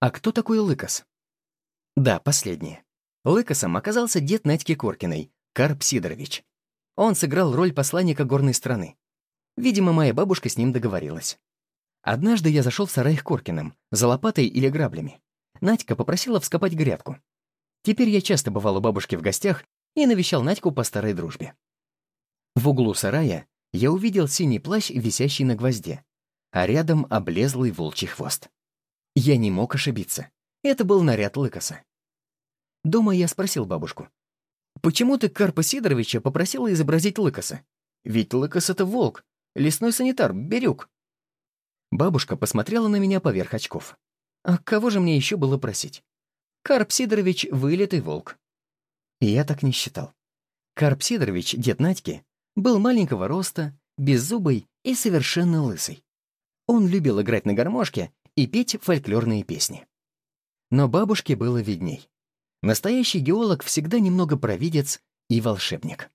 А кто такой Лыкос? Да, последнее. Лыкосом оказался дед Надьки Коркиной, Карп Сидорович. Он сыграл роль посланника горной страны. Видимо, моя бабушка с ним договорилась. Однажды я зашел в сарай к Коркиным, за лопатой или граблями. Надька попросила вскопать грядку. Теперь я часто бывал у бабушки в гостях и навещал Надьку по старой дружбе. В углу сарая я увидел синий плащ, висящий на гвозде, а рядом облезлый волчий хвост. Я не мог ошибиться. Это был наряд Лыкоса. Дома я спросил бабушку. «Почему ты Карпа Сидоровича попросила изобразить Лыкоса? Ведь Лыкос — это волк, лесной санитар, Бирюк». Бабушка посмотрела на меня поверх очков. А кого же мне еще было просить? Карп Сидорович — вылитый волк. И я так не считал. Карп Сидорович, дед Надьки, был маленького роста, беззубый и совершенно лысый. Он любил играть на гармошке и петь фольклорные песни. Но бабушке было видней. Настоящий геолог всегда немного провидец и волшебник.